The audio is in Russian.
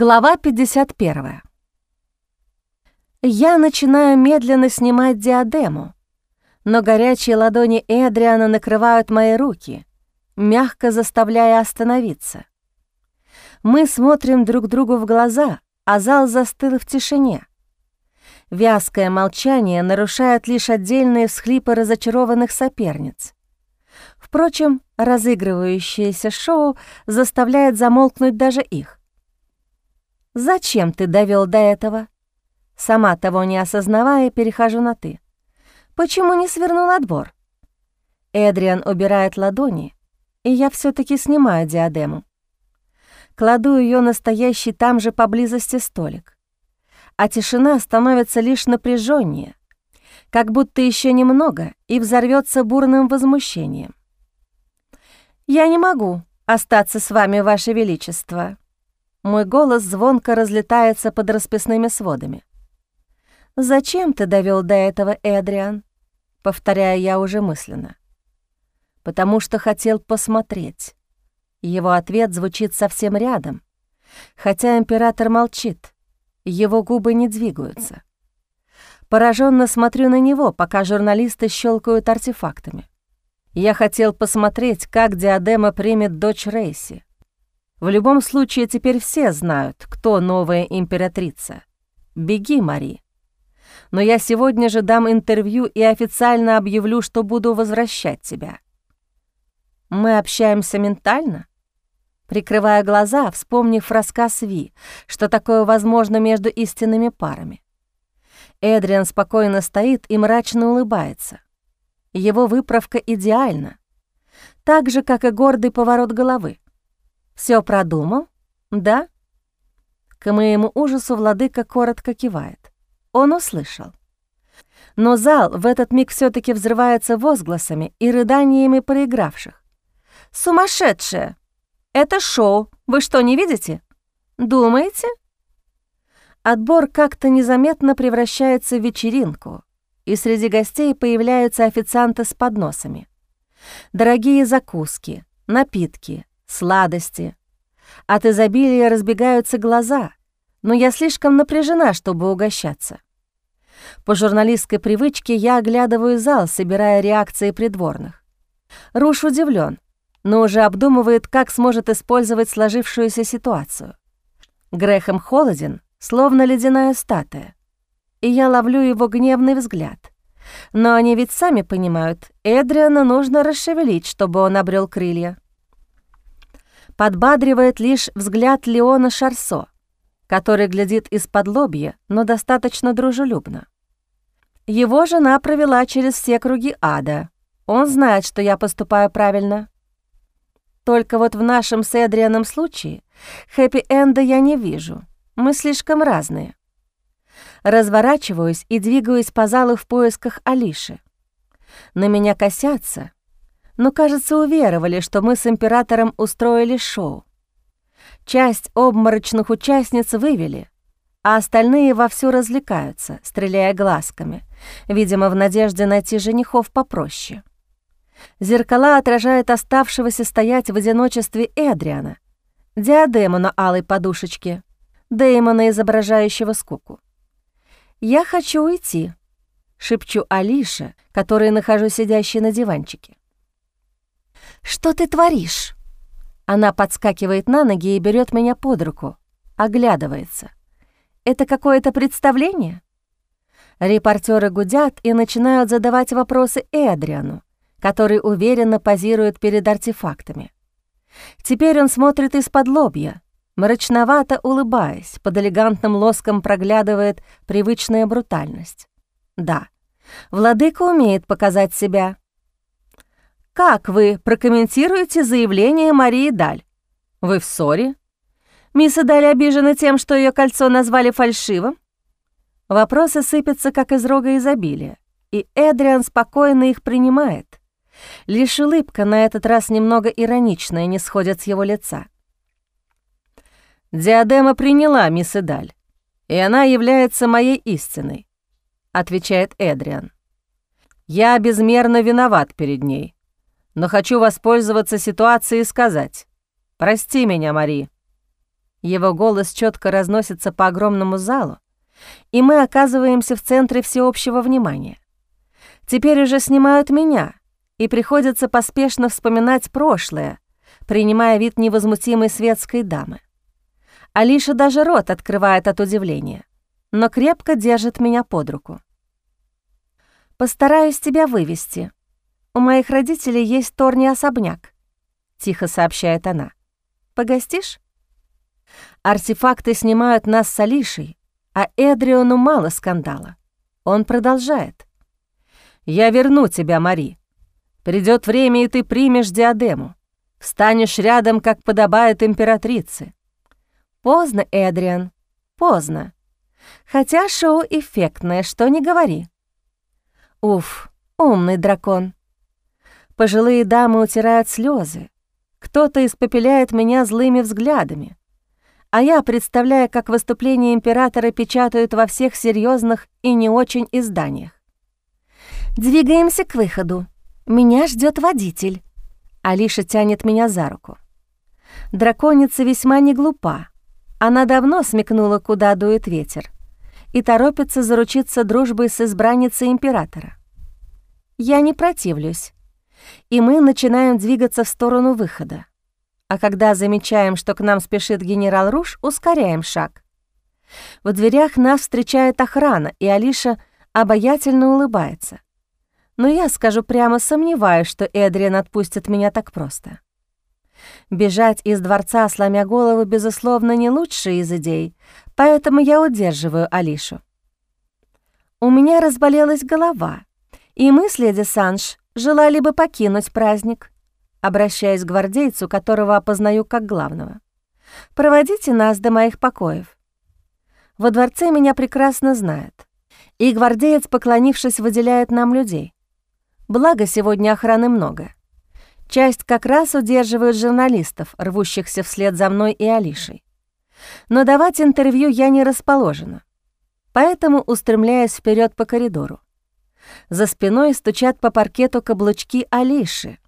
Глава 51. Я начинаю медленно снимать диадему, но горячие ладони Эдриана накрывают мои руки, мягко заставляя остановиться. Мы смотрим друг другу в глаза, а зал застыл в тишине. Вязкое молчание нарушает лишь отдельные всхлипы разочарованных соперниц. Впрочем, разыгрывающееся шоу заставляет замолкнуть даже их. «Зачем ты довел до этого?» Сама того не осознавая, перехожу на «ты». «Почему не свернул отбор?» Эдриан убирает ладони, и я все таки снимаю диадему. Кладу ее настоящий там же поблизости столик. А тишина становится лишь напряженнее, как будто еще немного и взорвется бурным возмущением. «Я не могу остаться с вами, Ваше Величество», мой голос звонко разлетается под расписными сводами. «Зачем ты довел до этого, Эдриан?» — повторяю я уже мысленно. «Потому что хотел посмотреть». Его ответ звучит совсем рядом, хотя император молчит, его губы не двигаются. Пораженно смотрю на него, пока журналисты щелкают артефактами. Я хотел посмотреть, как диадема примет дочь Рейси. В любом случае, теперь все знают, кто новая императрица. Беги, Мари. Но я сегодня же дам интервью и официально объявлю, что буду возвращать тебя. Мы общаемся ментально? Прикрывая глаза, вспомнив рассказ Ви, что такое возможно между истинными парами. Эдриан спокойно стоит и мрачно улыбается. Его выправка идеальна, так же, как и гордый поворот головы. Все продумал? Да?» К моему ужасу владыка коротко кивает. Он услышал. Но зал в этот миг все таки взрывается возгласами и рыданиями проигравших. «Сумасшедшая! Это шоу! Вы что, не видите? Думаете?» Отбор как-то незаметно превращается в вечеринку, и среди гостей появляются официанты с подносами. Дорогие закуски, напитки, сладости. От изобилия разбегаются глаза, но я слишком напряжена, чтобы угощаться. По журналистской привычке я оглядываю зал, собирая реакции придворных. Руш удивлен, но уже обдумывает, как сможет использовать сложившуюся ситуацию. Грехом холоден, словно ледяная статуя, и я ловлю его гневный взгляд. Но они ведь сами понимают, Эдриана нужно расшевелить, чтобы он обрел крылья подбадривает лишь взгляд Леона Шарсо, который глядит из-под лобья, но достаточно дружелюбно. Его жена провела через все круги ада. Он знает, что я поступаю правильно. Только вот в нашем с Эдрианом случае хэппи-энда я не вижу. Мы слишком разные. Разворачиваюсь и двигаюсь по залу в поисках Алиши. На меня косятся, но, кажется, уверовали, что мы с императором устроили шоу. Часть обморочных участниц вывели, а остальные вовсю развлекаются, стреляя глазками, видимо, в надежде найти женихов попроще. Зеркала отражают оставшегося стоять в одиночестве Эдриана, диадему на алой подушечке, Дэймона, изображающего скуку. «Я хочу уйти», — шепчу Алише, которой нахожу сидящей на диванчике. «Что ты творишь?» Она подскакивает на ноги и берет меня под руку, оглядывается. «Это какое-то представление?» Репортеры гудят и начинают задавать вопросы Эдриану, который уверенно позирует перед артефактами. Теперь он смотрит из-под лобья, мрачновато улыбаясь, под элегантным лоском проглядывает привычная брутальность. Да, владыка умеет показать себя, как вы прокомментируете заявление Марии Даль? Вы в ссоре? Мисс Даль обижена тем, что ее кольцо назвали фальшивым? Вопросы сыпятся, как из рога изобилия, и Эдриан спокойно их принимает. Лишь улыбка, на этот раз немного ироничная, не сходит с его лица. «Диадема приняла мисс Эдаль, и она является моей истиной», — отвечает Эдриан. «Я безмерно виноват перед ней но хочу воспользоваться ситуацией и сказать «Прости меня, Мари». Его голос четко разносится по огромному залу, и мы оказываемся в центре всеобщего внимания. Теперь уже снимают меня, и приходится поспешно вспоминать прошлое, принимая вид невозмутимой светской дамы. Алиша даже рот открывает от удивления, но крепко держит меня под руку. «Постараюсь тебя вывести. У моих родителей есть торний особняк», — тихо сообщает она. «Погостишь?» Артефакты снимают нас с Алишей, а Эдриону мало скандала. Он продолжает. «Я верну тебя, Мари. Придет время, и ты примешь диадему. Встанешь рядом, как подобает императрице». «Поздно, Эдриан, поздно. Хотя шоу эффектное, что не говори». «Уф, умный дракон». Пожилые дамы утирают слезы. Кто-то испопеляет меня злыми взглядами а я представляю, как выступление императора печатают во всех серьезных и не очень изданиях. «Двигаемся к выходу. Меня ждет водитель». Алиша тянет меня за руку. Драконица весьма не глупа. Она давно смекнула, куда дует ветер, и торопится заручиться дружбой с избранницей императора. Я не противлюсь, и мы начинаем двигаться в сторону выхода. А когда замечаем, что к нам спешит генерал Руш, ускоряем шаг. В дверях нас встречает охрана, и Алиша обаятельно улыбается. Но я, скажу прямо, сомневаюсь, что Эдриан отпустит меня так просто. Бежать из дворца, сломя голову, безусловно, не лучшая из идей, поэтому я удерживаю Алишу. У меня разболелась голова, и мы с леди Санж желали бы покинуть праздник обращаясь к гвардейцу, которого опознаю как главного. «Проводите нас до моих покоев». Во дворце меня прекрасно знают, и гвардеец, поклонившись, выделяет нам людей. Благо, сегодня охраны много. Часть как раз удерживают журналистов, рвущихся вслед за мной и Алишей. Но давать интервью я не расположена, поэтому устремляюсь вперед по коридору. За спиной стучат по паркету каблучки Алиши —